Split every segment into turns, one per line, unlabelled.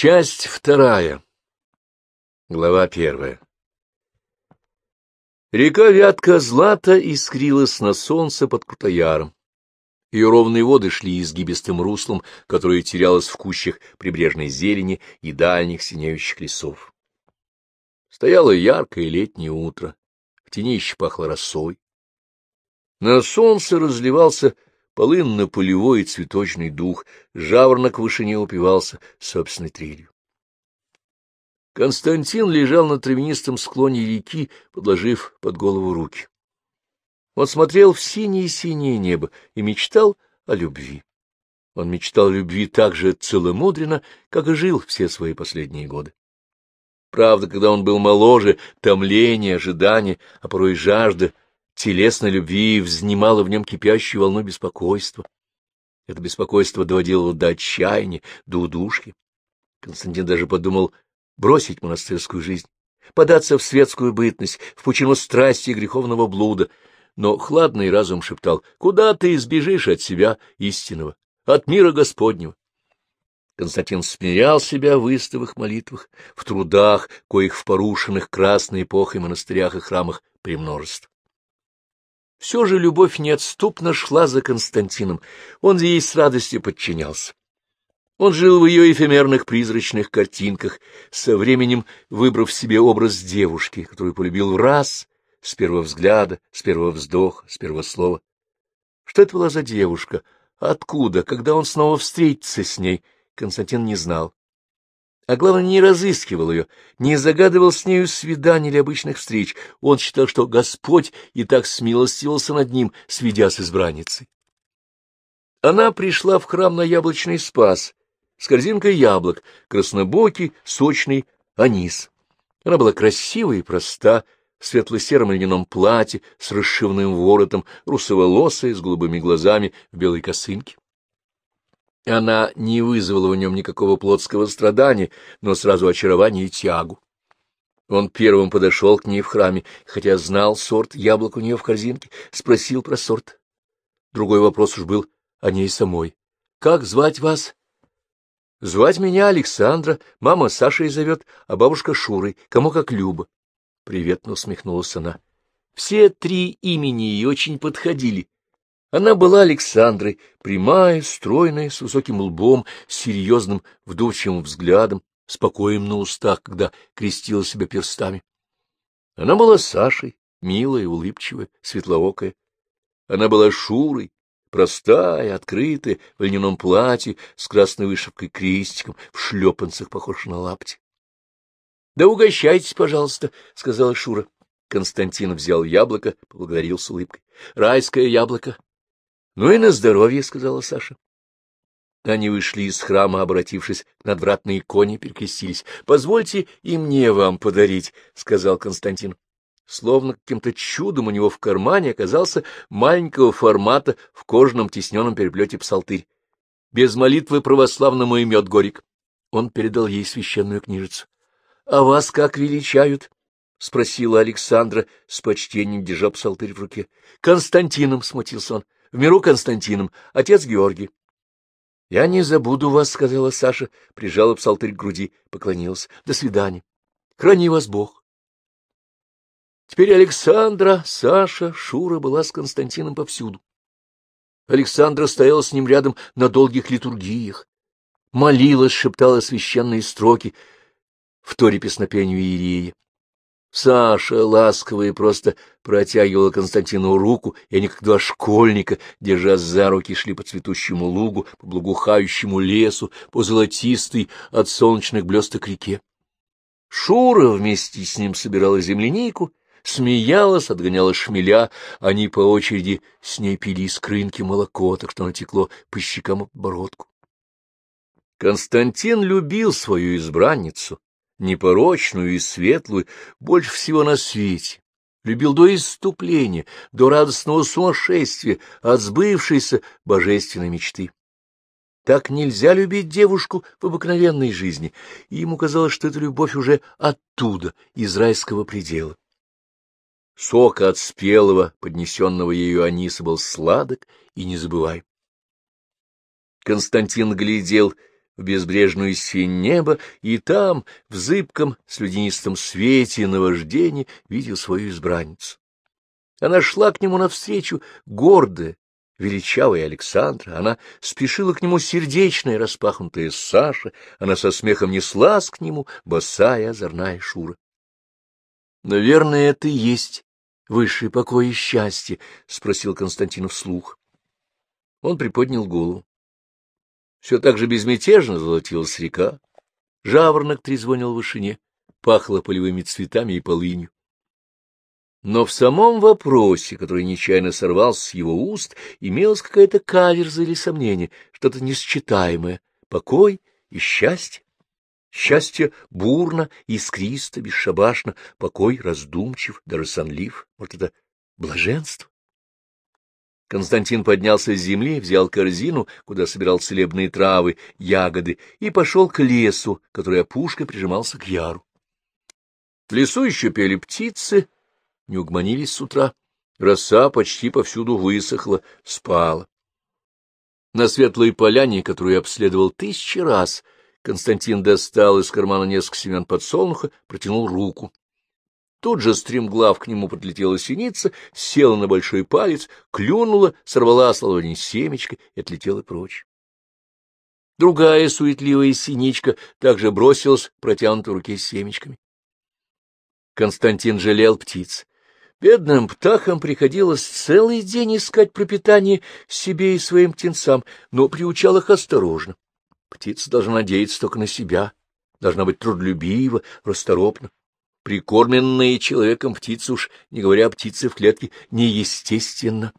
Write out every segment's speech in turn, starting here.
Часть вторая. Глава первая. Река Вятка злата искрилась на солнце под Крутояром. Ее ровные воды шли изгибистым руслом, которое терялось в кущах прибрежной зелени и дальних синеющих лесов. Стояло яркое летнее утро, в тени еще пахло росой. На солнце разливался полынно-полевой цветочный дух, жаворонок в вышине упивался собственной трелью. Константин лежал на травянистом склоне реки, подложив под голову руки. Он смотрел в синее-синее небо и мечтал о любви. Он мечтал о любви так же целомудренно, как и жил все свои последние годы. Правда, когда он был моложе, томление, ожидание, а порой жажда телесной любви взнимало в нем кипящую волну беспокойства. Это беспокойство доводило до отчаяния, до удушки. Константин даже подумал бросить монастырскую жизнь, податься в светскую бытность, в пучину страсти и греховного блуда, но хладный разум шептал, куда ты избежишь от себя истинного, от мира Господнего. Константин смирял себя в истовых молитвах, в трудах, коих в порушенных красной эпохой монастырях и храмах премножество. Все же любовь неотступно шла за Константином, он ей с радостью подчинялся. Он жил в ее эфемерных призрачных картинках, со временем выбрав себе образ девушки, которую полюбил раз, с первого взгляда, с первого вздоха, с первого слова. Что это была за девушка? Откуда? Когда он снова встретится с ней? Константин не знал а главное, не разыскивал ее, не загадывал с нею свиданий или обычных встреч. Он считал, что Господь и так смилостивился над ним, сведя с избранницей. Она пришла в храм на яблочный спас с корзинкой яблок, краснобокий, сочный анис. Она была красива и проста, в светло-сером льняном платье с расшивным воротом, русоволосая, с голубыми глазами, в белой косынке. Она не вызвала в нем никакого плотского страдания, но сразу очарование и тягу. Он первым подошел к ней в храме, хотя знал сорт яблок у нее в корзинке, спросил про сорт. Другой вопрос уж был о ней самой. — Как звать вас? — Звать меня Александра, мама Сашей зовет, а бабушка Шурой, кому как Люба. Приветно усмехнулась она. Все три имени ей очень подходили, она была Александрой, прямая, стройная, с высоким лбом, серьезным, вдумчивым взглядом, спокоем на устах, когда крестила себя перстами. Она была Сашей, милая, улыбчивая, светлоокая. Она была Шурой, простая, открытая, в льняном платье, с красной вышивкой крестиком, в шлепанцах, похож на лапти. — Да угощайтесь, пожалуйста, — сказала Шура. Константин взял яблоко, поблагодарил с улыбкой. — Райское яблоко, — Ну и на здоровье, — сказала Саша. Они вышли из храма, обратившись к надвратной иконе, перекрестились. — Позвольте и мне вам подарить, — сказал Константин. Словно каким-то чудом у него в кармане оказался маленького формата в кожаном тисненном переплете псалтырь. Без молитвы православному имет Горик. Он передал ей священную книжицу. — А вас как величают? — спросила Александра, с почтением держа псалтырь в руке. — Константином, — смутился он в миру Константином, отец Георгий. — Я не забуду вас, — сказала Саша, прижала псалтырь к груди, поклонилась. — До свидания. Храни вас Бог. Теперь Александра, Саша, Шура была с Константином повсюду. Александра стояла с ним рядом на долгих литургиях, молилась, шептала священные строки в торе песнопению Иерея. Саша ласково и просто протягивала Константину руку, и они, как два школьника, держась за руки, шли по цветущему лугу, по благоухающему лесу, по золотистой от солнечных блесток реке. Шура вместе с ним собирала землянику, смеялась, отгоняла шмеля, они по очереди с ней пили из крынки молоко, так что натекло по щекам и подбородку. Константин любил свою избранницу, непорочную и светлую, больше всего на свете. Любил до иступления, до радостного сумасшествия, от сбывшейся божественной мечты. Так нельзя любить девушку в обыкновенной жизни, и ему казалось, что эта любовь уже оттуда, из райского предела. Сок от спелого, поднесенного ею аниса, был сладок и незабывай. Константин глядел в безбрежную синь неба, и там, в зыбком, слюдянистом свете наваждения, видел свою избранницу. Она шла к нему навстречу, гордая, величавая Александра, она спешила к нему сердечная, распахнутая Саша, она со смехом неслась к нему, босая, озорная Шура. — Наверное, это и есть высший покой и счастье, — спросил Константин вслух. Он приподнял голову. Все так же безмятежно золотилась река, жаворонок трезвонил в вышине, пахло полевыми цветами и полынью. Но в самом вопросе, который нечаянно сорвался с его уст, имелась какая-то каверза или сомнение, что-то несчитаемое, покой и счастье. Счастье бурно, искристо, бесшабашно, покой раздумчив, даже сонлив. Может, это блаженство? Константин поднялся с земли, взял корзину, куда собирал целебные травы, ягоды, и пошел к лесу, который опушкой прижимался к яру. В лесу еще пели птицы, не угомонились с утра. Роса почти повсюду высохла, спала. На светлой поляне, которую обследовал тысячи раз, Константин достал из кармана несколько семян подсолнуха, протянул руку. Тут же стремглав к нему подлетела синица, села на большой палец, клюнула, сорвала с ладони семечко и отлетела прочь. Другая суетливая синичка также бросилась протянутой руке с семечками. Константин жалел птиц. Бедным птахам приходилось целый день искать пропитание себе и своим птенцам, но приучал их осторожно. Птица должна надеяться только на себя, должна быть трудолюбива, расторопна. Прикормленные человеком птицы уж, не говоря о птице в клетке, неестественно.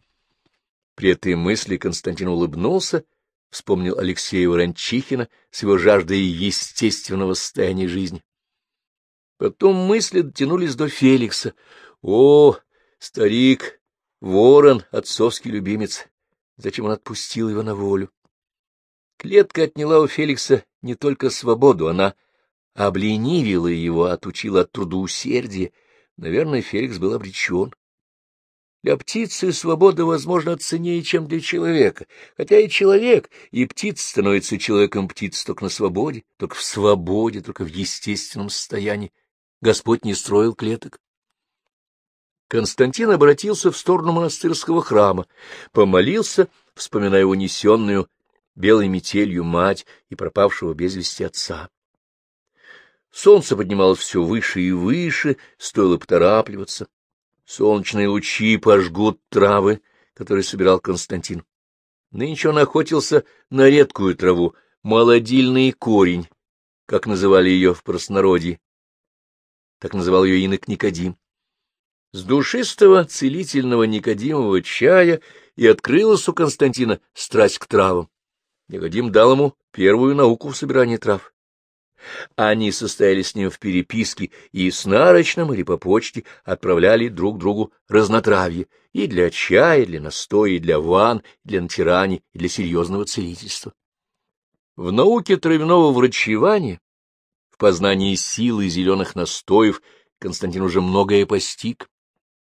При этой мысли Константин улыбнулся, вспомнил Алексея Ворончихина с его жаждой естественного состояния жизни. Потом мысли дотянулись до Феликса. О, старик, ворон, отцовский любимец! Зачем он отпустил его на волю? Клетка отняла у Феликса не только свободу, она обленивила его, отучила от трудоусердия. Наверное, Феликс был обречен. Для птицы свобода, возможно, ценнее, чем для человека. Хотя и человек, и птица становится человеком птиц только на свободе, только в свободе, только в естественном состоянии. Господь не строил клеток. Константин обратился в сторону монастырского храма, помолился, вспоминая унесенную белой метелью мать и пропавшего без вести отца. Солнце поднималось все выше и выше, стоило поторапливаться. Солнечные лучи пожгут травы, которые собирал Константин. Нынче он охотился на редкую траву, молодильный корень, как называли ее в простонародье. Так называл ее инок Никодим. С душистого целительного Никодимового чая и открылась у Константина страсть к травам. Никодим дал ему первую науку в собирании трав. Они состояли с ним в переписке и с нарочным или по почте отправляли друг другу разнотравье и для чая, и для настоя, и для ван, и для натираний, и для серьезного целительства. В науке травяного врачевания, в познании силы зеленых настоев Константин уже многое постиг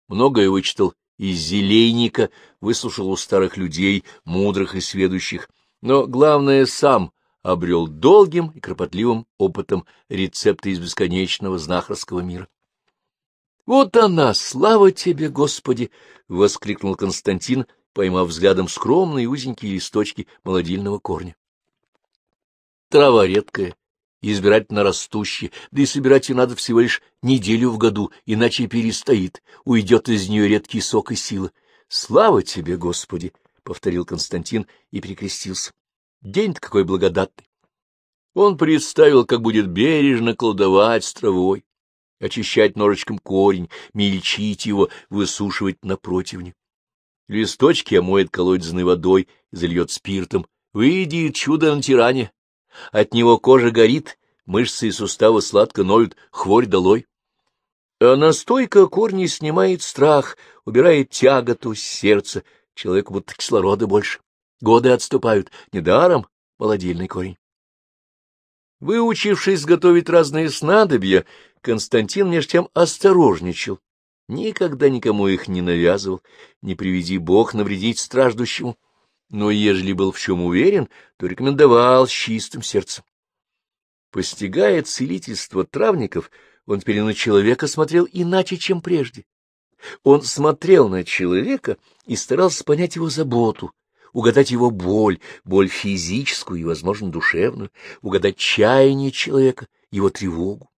многое вычитал из зелейника, выслушал у старых людей, мудрых и сведущих, но, главное, сам обрел долгим и кропотливым опытом рецепты из бесконечного знахарского мира. — Вот она, слава тебе, Господи! — воскликнул Константин, поймав взглядом скромные узенькие листочки молодильного корня. Трава редкая, избирательно растущие, да и собирать ее надо всего лишь неделю в году, иначе перестоит, уйдет из нее редкий сок и сила. Слава тебе, Господи! — повторил Константин и перекрестился. День-то какой благодатный! Он представил, как будет бережно колдовать с травой, очищать ножичком корень, мельчить его, высушивать на противне. Листочки омоет колодезной водой зальет спиртом. Выйдет чудо на тиране, от него кожа горит, мышцы и суставы сладко ноют, хворь долой. А настойка корни снимает страх, убирает тяготу с сердца, человеку будто кислорода больше. Годы отступают, недаром молодильный корень. Выучившись готовить разные снадобья, Константин меж тем осторожничал, никогда никому их не навязывал, не приведи бог навредить страждущему. но ежели был в чем уверен, то рекомендовал с чистым сердцем. Постигая целительство травников, он теперь на человека смотрел иначе, чем прежде. Он смотрел на человека и старался понять его заботу, угадать его боль, боль физическую и, возможно, душевную, угадать чаяние человека, его тревогу.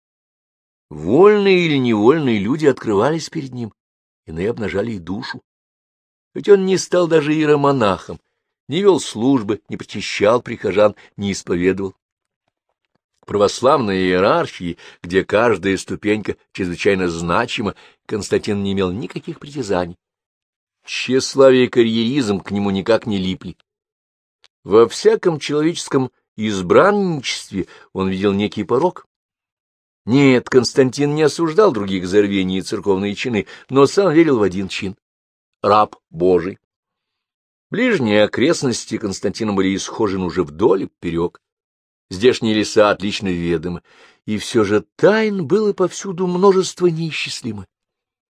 Вольные или невольные люди открывались перед ним, иные обнажали и душу. Ведь он не стал даже иеромонахом, не вел службы, не причащал прихожан, не исповедовал. Православной иерархии, где каждая ступенька чрезвычайно значима, Константин не имел никаких притязаний. Тщеславие и карьеризм к нему никак не липли. Во всяком человеческом избранничестве он видел некий порог. Нет, Константин не осуждал других за рвение и церковные чины, но сам верил в один чин — раб Божий. Ближние окрестности Константина были исхожены уже вдоль и поперек. Здешние леса отлично ведомы, и все же тайн было повсюду множество неисчислимых.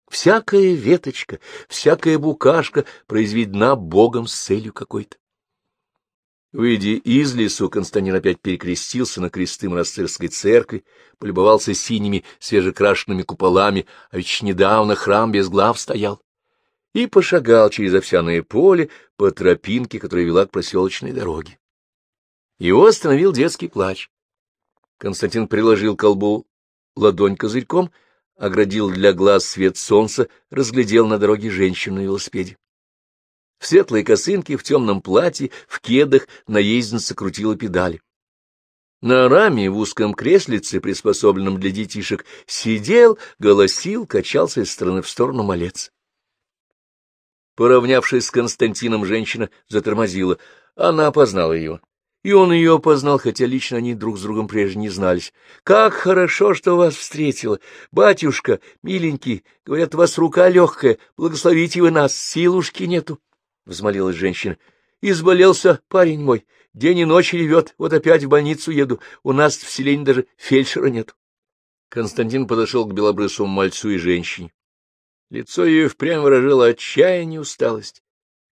Всякая веточка, всякая букашка произведена Богом с целью какой-то. Выйдя из лесу, Константин опять перекрестился на кресты монастырской церкви, полюбовался синими свежекрашенными куполами, а ведь недавно храм без глав стоял, и пошагал через овсяное поле по тропинке, которая вела к проселочной дороге. Его остановил детский плач. Константин приложил колбу ладонь козырьком — оградил для глаз свет солнца, разглядел на дороге женщину на велосипеде. В светлой косынке, в темном платье, в кедах наездница крутила педали. На раме в узком креслице, приспособленном для детишек, сидел, голосил, качался из стороны в сторону малец. Поравнявшись с Константином, женщина затормозила. Она опознала его и он ее опознал, хотя лично они друг с другом прежде не знались. — Как хорошо, что вас встретила! Батюшка, миленький, говорят, у вас рука легкая, благословите вы нас, силушки нету! — взмолилась женщина. — Изболелся парень мой, день и ночь ревет, вот опять в больницу еду, у нас в селении даже фельдшера нет. Константин подошел к белобрысому мальцу и женщине. Лицо ее впрямь выражало отчаяние и усталость.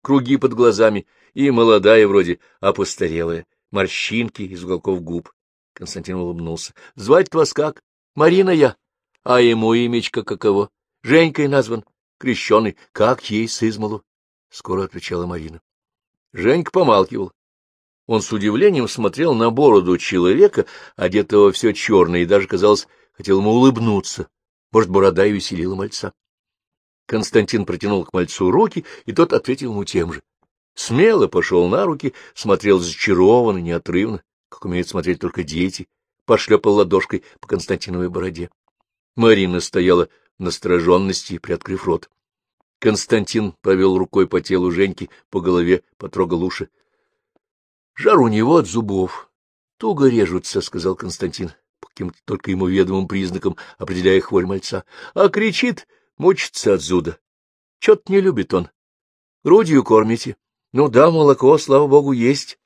Круги под глазами, и молодая вроде, а постарелая морщинки из уголков губ. Константин улыбнулся. — Звать вас как? — Марина я. — А ему имечко каково? — Женькой назван. Крещеный. Как ей с измалу? — скоро отвечала Марина. Женька помалкивал. Он с удивлением смотрел на бороду человека, одетого все черное, и даже, казалось, хотел ему улыбнуться. Может, борода и веселила мальца. Константин протянул к мальцу руки, и тот ответил ему тем же. Смело пошел на руки, смотрел зачарованно, неотрывно, как умеют смотреть только дети, пошлепал ладошкой по Константиновой бороде. Марина стояла в настороженности, приоткрыв рот. Константин провел рукой по телу Женьки, по голове, потрогал уши. — Жар у него от зубов. — Туго режутся, — сказал Константин, по каким-то только ему ведомым признакам, определяя хворь мальца. — А кричит, мучится от зуда. Чё-то не любит он. Грудью кормите. Ну да, молоко, слава богу, есть.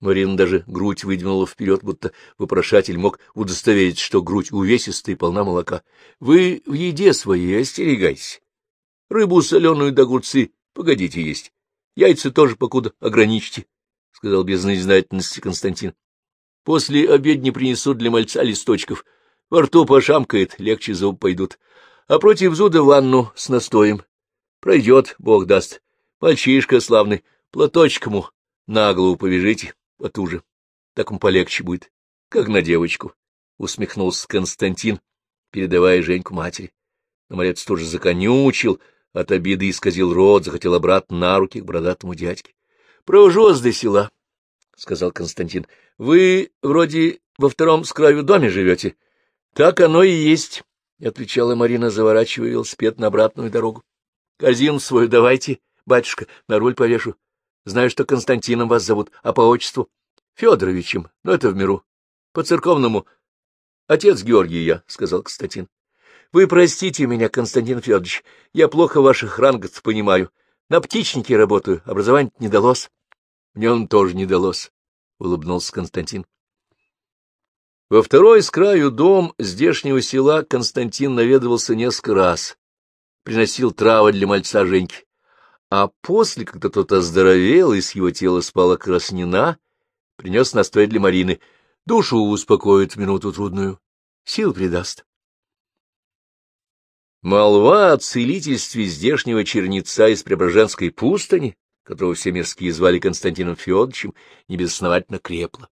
Марина даже грудь выдвинула вперед, будто вопрошатель мог удостоверить, что грудь увесистая и полна молока. Вы в еде своей остерегайтесь. Рыбу соленую да огурцы погодите есть. Яйца тоже покуда ограничьте, — сказал без наизнательности Константин. После обедни принесут для мальца листочков. Во рту пошамкает, легче зуб пойдут. А против зуда ванну с настоем. Пройдет, бог даст. Мальчишка славный, Платочек ему на голову повяжите, потуже. Так ему полегче будет, как на девочку, — усмехнулся Константин, передавая Женьку матери. Но малец тоже законючил, от обиды исказил рот, захотел обратно на руки к бородатому дядьке. — Провожу вас до села, — сказал Константин. — Вы вроде во втором с краю доме живете. — Так оно и есть, — отвечала Марина, заворачивая велосипед на обратную дорогу. — Корзину свою давайте, батюшка, на руль повешу. Знаю, что Константином вас зовут, а по отчеству — Федоровичем, но это в миру. По-церковному — отец Георгий я, — сказал Константин. — Вы простите меня, Константин Федорович, я плохо ваших рангов понимаю. На птичнике работаю, образование не далось. — Мне он тоже не далось, — улыбнулся Константин. Во второй с краю дом здешнего села Константин наведывался несколько раз. Приносил травы для мальца Женьки а после, когда тот оздоровел и с его тела спала краснина, принес настой для Марины. Душу успокоит в минуту трудную, сил придаст. Молва о целительстве здешнего черница из Преображенской пустыни, которого все мирские звали Константином Федоровичем, небезосновательно крепла.